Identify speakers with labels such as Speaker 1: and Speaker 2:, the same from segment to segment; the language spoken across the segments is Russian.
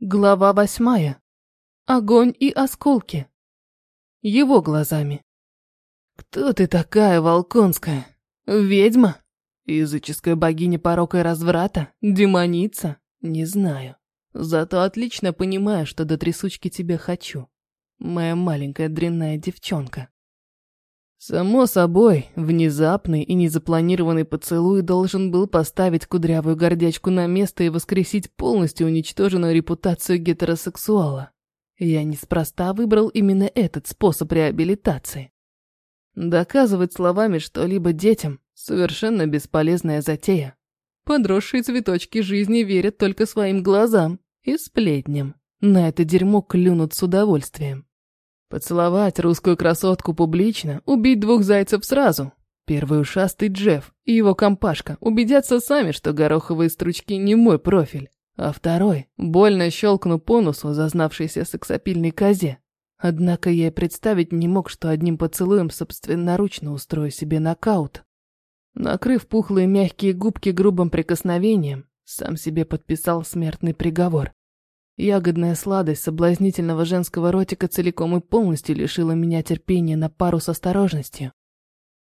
Speaker 1: Глава восьмая. Огонь и осколки. Его глазами. Кто ты такая, Волконская? Ведьма? Языческая богиня порока и разврата? Демоница? Не знаю. Зато отлично понимаю, что до трясучки тебя хочу. Моя маленькая дрянная девчонка. Само собой, внезапный и незапланированный поцелуй должен был поставить кудрявую гордячку на место и воскресить полностью уничтоженную репутацию гетеросексуала. Я неспроста выбрал именно этот способ реабилитации. Доказывать словами что-либо детям – совершенно бесполезная затея. Подросшие цветочки жизни верят только своим глазам и сплетням. На это дерьмо клюнут с удовольствием. Поцеловать русскую красотку публично, убить двух зайцев сразу. Первый ушастый Джефф и его компашка убедятся сами, что гороховые стручки не мой профиль. А второй больно щелкну по носу зазнавшейся сексапильной козе. Однако я и представить не мог, что одним поцелуем собственноручно устрою себе нокаут. Накрыв пухлые мягкие губки грубым прикосновением, сам себе подписал смертный приговор. Ягодная сладость соблазнительного женского ротика целиком и полностью лишила меня терпения на пару с осторожностью.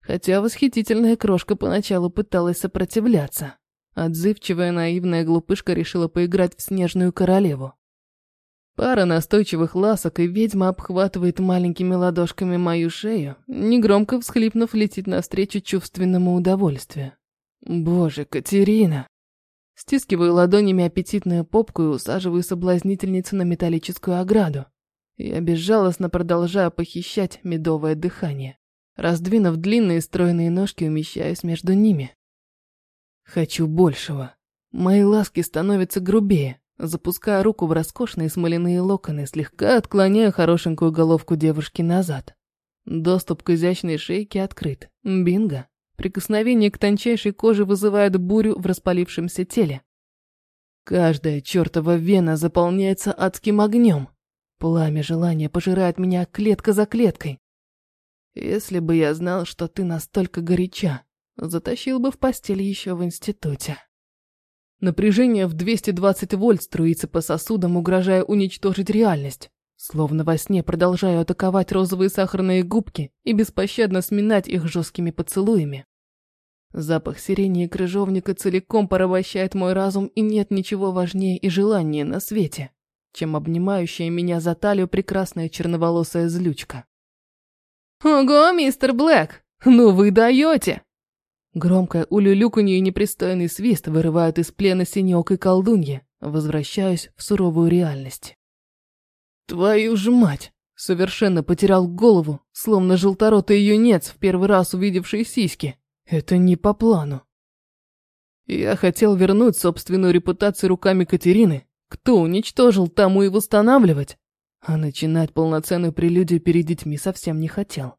Speaker 1: Хотя восхитительная крошка поначалу пыталась сопротивляться. Отзывчивая наивная глупышка решила поиграть в снежную королеву. Пара настойчивых ласок, и ведьма обхватывает маленькими ладошками мою шею, негромко всхлипнув, летит навстречу чувственному удовольствию. «Боже, Катерина!» Стискиваю ладонями аппетитную попку и усаживаю соблазнительницу на металлическую ограду. Я безжалостно продолжаю похищать медовое дыхание. Раздвинув длинные стройные ножки, умещаюсь между ними. Хочу большего. Мои ласки становятся грубее. Запуская руку в роскошные смоляные локоны, слегка отклоняю хорошенькую головку девушки назад. Доступ к изящной шейке открыт. Бинго. Прикосновение к тончайшей коже вызывает бурю в распалившемся теле. Каждая чертова вена заполняется адским огнем. Пламя желания пожирает меня клетка за клеткой. Если бы я знал, что ты настолько горяча, затащил бы в постель еще в институте. Напряжение в 220 вольт струится по сосудам, угрожая уничтожить реальность. Словно во сне продолжаю атаковать розовые сахарные губки и беспощадно сминать их жесткими поцелуями. Запах сирени и крыжовника целиком порабощает мой разум, и нет ничего важнее и желания на свете, чем обнимающая меня за талию прекрасная черноволосая злючка. «Ого, мистер Блэк, ну вы даете!» Громкое улюлюканье и непристойный свист вырывают из плена синек и колдуньи. Возвращаюсь в суровую реальность. Твою ж мать! Совершенно потерял голову, словно желторотый юнец, в первый раз увидевший сиськи. Это не по плану. Я хотел вернуть собственную репутацию руками Катерины. Кто уничтожил, тому и восстанавливать. А начинать полноценную прелюдию перед детьми совсем не хотел.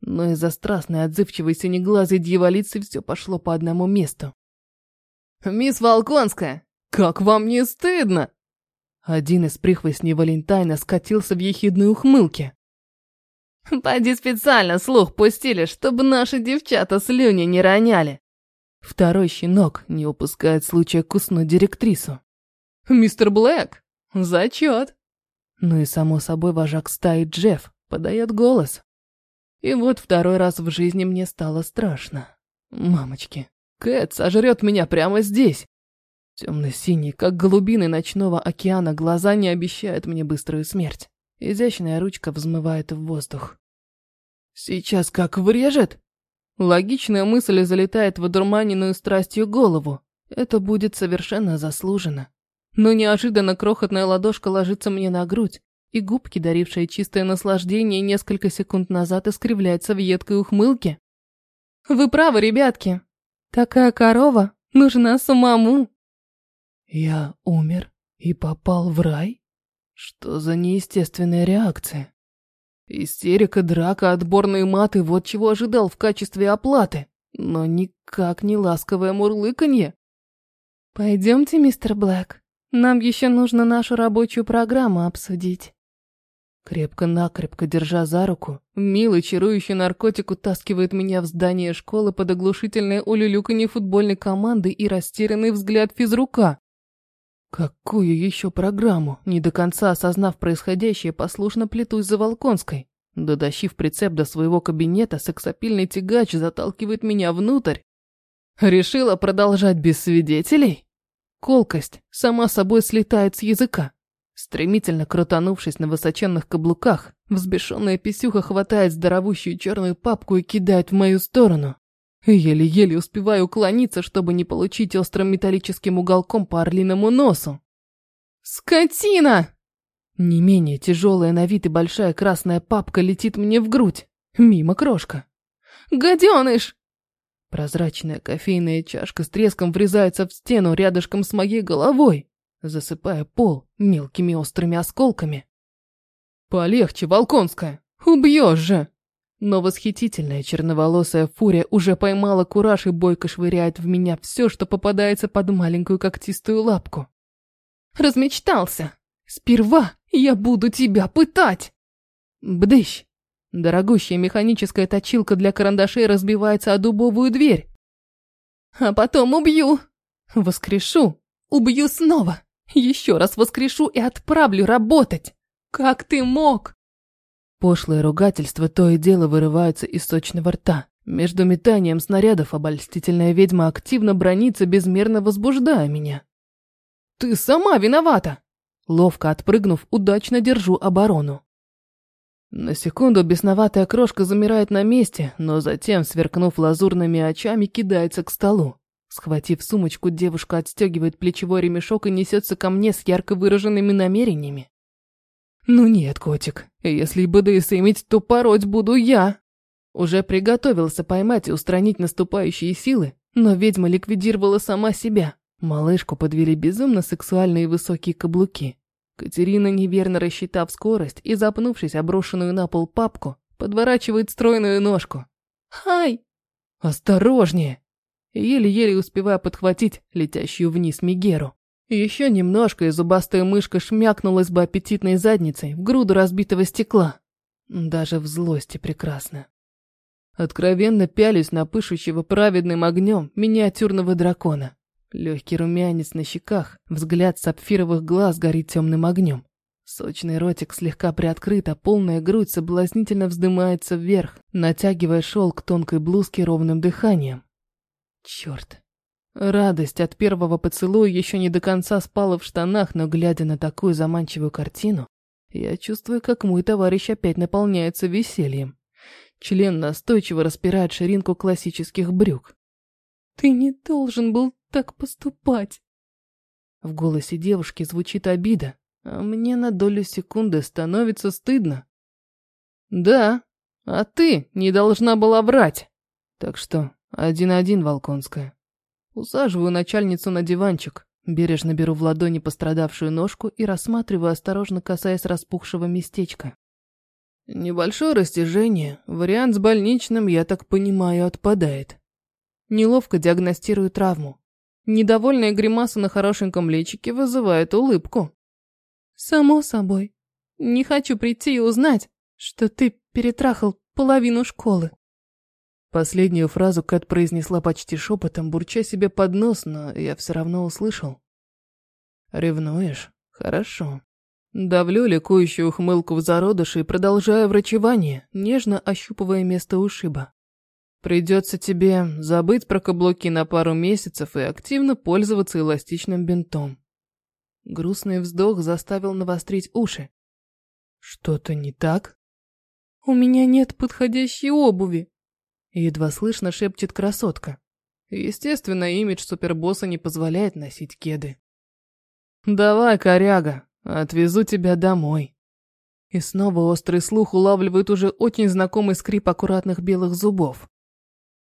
Speaker 1: Но из-за страстной, отзывчивой синеглазой дьяволицы все пошло по одному месту. «Мисс Волконская, как вам не стыдно?» Один из прихвостней Валентайна скатился в ехидной ухмылке. «Поди специально слух пустили, чтобы наши девчата слюни не роняли». Второй щенок не упускает случая куснуть директрису. «Мистер Блэк, зачет!» Ну и само собой вожак стаи Джефф подает голос. И вот второй раз в жизни мне стало страшно. Мамочки, Кэт сожрет меня прямо здесь. Темно-синие, как голубины ночного океана, глаза не обещают мне быструю смерть. Изящная ручка взмывает в воздух. Сейчас как врежет? Логичная мысль залетает в одурманенную страстью голову. Это будет совершенно заслуженно. Но неожиданно крохотная ладошка ложится мне на грудь, и губки, дарившие чистое наслаждение, несколько секунд назад искривляются в едкой ухмылке. «Вы правы, ребятки. Такая корова нужна самому». Я умер и попал в рай? Что за неестественная реакция? Истерика, драка, отборные маты – вот чего ожидал в качестве оплаты. Но никак не ласковое мурлыканье. «Пойдемте, мистер Блэк. Нам еще нужно нашу рабочую программу обсудить». Крепко-накрепко держа за руку, милый чарующий наркотик утаскивает меня в здание школы под оглушительное улюлюканье футбольной команды и растерянный взгляд физрука. Какую еще программу? Не до конца осознав происходящее, послушно плетусь за Волконской. Додащив прицеп до своего кабинета, сексапильный тягач заталкивает меня внутрь. Решила продолжать без свидетелей? Колкость сама собой слетает с языка. Стремительно крутанувшись на высоченных каблуках, взбешенная писюха хватает здоровущую черную папку и кидает в мою сторону. Еле-еле успеваю уклониться, чтобы не получить острым металлическим уголком по орлиному носу. «Скотина!» Не менее тяжелая на вид и большая красная папка летит мне в грудь. Мимо крошка. «Гаденыш!» Прозрачная кофейная чашка с треском врезается в стену рядышком с моей головой, засыпая пол мелкими острыми осколками. «Полегче, Волконская! Убьешь же!» Но восхитительная черноволосая фурия уже поймала кураж и бойко швыряет в меня все, что попадается под маленькую когтистую лапку. «Размечтался! Сперва я буду тебя пытать!» Бдыщ! Дорогущая механическая точилка для карандашей разбивается о дубовую дверь. А потом убью. Воскрешу. Убью снова. Еще раз воскрешу и отправлю работать. Как ты мог? Пошлое ругательство то и дело вырывается из сочного рта. Между метанием снарядов обольстительная ведьма активно бронится, безмерно возбуждая меня. «Ты сама виновата!» Ловко отпрыгнув, удачно держу оборону. На секунду бесноватая крошка замирает на месте, но затем, сверкнув лазурными очами, кидается к столу. Схватив сумочку, девушка отстегивает плечевой ремешок и несется ко мне с ярко выраженными намерениями. «Ну нет, котик, если и БДСМить, то пороть буду я!» Уже приготовился поймать и устранить наступающие силы, но ведьма ликвидировала сама себя. Малышку подвели безумно сексуальные высокие каблуки. Катерина, неверно рассчитав скорость и запнувшись оброшенную на пол папку, подворачивает стройную ножку. «Хай!» «Осторожнее!» Еле-еле успевая подхватить летящую вниз Мигеру. Еще немножко, и зубастая мышка шмякнулась бы аппетитной задницей в груду разбитого стекла. Даже в злости прекрасно. Откровенно пялюсь на пышущего праведным огнем миниатюрного дракона. Легкий румянец на щеках, взгляд сапфировых глаз горит темным огнем. Сочный ротик слегка приоткрыт, а полная грудь соблазнительно вздымается вверх, натягивая шелк тонкой блузки ровным дыханием. Черт. Радость от первого поцелуя еще не до конца спала в штанах, но глядя на такую заманчивую картину, я чувствую, как мой товарищ опять наполняется весельем. Член настойчиво распирает ширинку классических брюк. «Ты не должен был так поступать?» В голосе девушки звучит обида, а мне на долю секунды становится стыдно. «Да, а ты не должна была врать. Так что один-один, Волконская. Усаживаю начальницу на диванчик, бережно беру в ладони пострадавшую ножку и рассматриваю, осторожно касаясь распухшего местечка. Небольшое растяжение, вариант с больничным, я так понимаю, отпадает. Неловко диагностирую травму. Недовольная гримаса на хорошеньком личике вызывает улыбку. «Само собой. Не хочу прийти и узнать, что ты перетрахал половину школы». Последнюю фразу Кэт произнесла почти шепотом, бурча себе под нос, но я все равно услышал. «Ревнуешь? Хорошо». Давлю ликующую ухмылку в зародыше и продолжаю врачевание, нежно ощупывая место ушиба. Придется тебе забыть про каблуки на пару месяцев и активно пользоваться эластичным бинтом. Грустный вздох заставил навострить уши. Что-то не так? У меня нет подходящей обуви. Едва слышно шепчет красотка. Естественно, имидж супербосса не позволяет носить кеды. Давай, коряга, отвезу тебя домой. И снова острый слух улавливает уже очень знакомый скрип аккуратных белых зубов.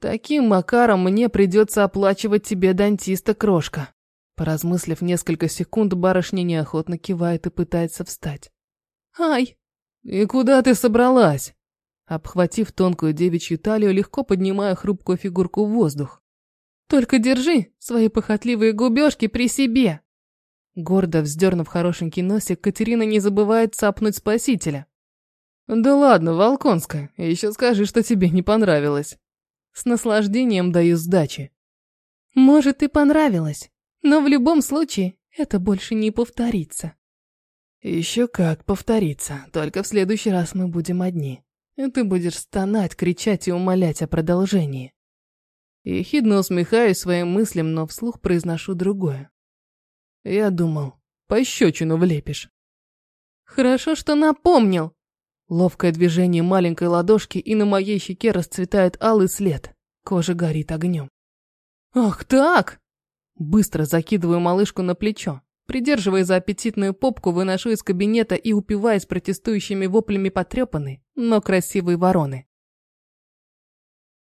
Speaker 1: Таким макаром мне придется оплачивать тебе дантиста, крошка. Поразмыслив несколько секунд, барышня неохотно кивает и пытается встать. Ай! И куда ты собралась? Обхватив тонкую девичью талию, легко поднимаю хрупкую фигурку в воздух. Только держи свои похотливые губежки при себе. Гордо вздернув хорошенький носик, Катерина не забывает цапнуть спасителя. Да ладно, Волконская, еще скажи, что тебе не понравилось. С наслаждением даю сдачи. Может, и понравилось, но в любом случае Это больше не повторится. Еще как повторится, только в следующий раз мы будем одни. И ты будешь стонать, кричать и умолять о продолжении. Ехидно усмехаюсь своим мыслям, но вслух произношу другое. Я думал, пощечину влепишь. Хорошо, что напомнил. Ловкое движение маленькой ладошки, и на моей щеке расцветает алый след. Кожа горит огнем. Ах так! Быстро закидываю малышку на плечо. Придерживая за аппетитную попку, выношу из кабинета и упиваясь протестующими воплями потрепанной, но красивой вороны.